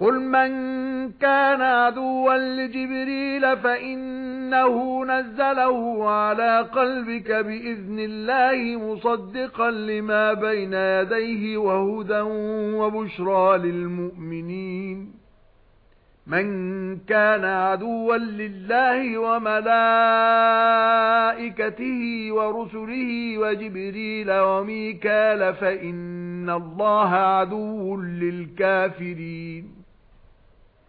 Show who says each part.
Speaker 1: قُلْ مَنْ كَانَ عَدُوًّا لِجِبْرِيلَ فَإِنَّهُ نَزَّلَهُ عَلَى قَلْبِكَ بِإِذْنِ اللَّهِ مُصَدِّقًا لِمَا بَيْنَ يَدَيْهِ وَهُدًى وَبُشْرَى لِلْمُؤْمِنِينَ مَنْ كَانَ عَدُوًّا لِلَّهِ وَمَلَائِكَتِهِ وَرُسُلِهِ وَجِبْرِيلَ وَمِيكَالَ فَإِنَّ اللَّهَ عَدُوٌّ لِلْكَافِرِينَ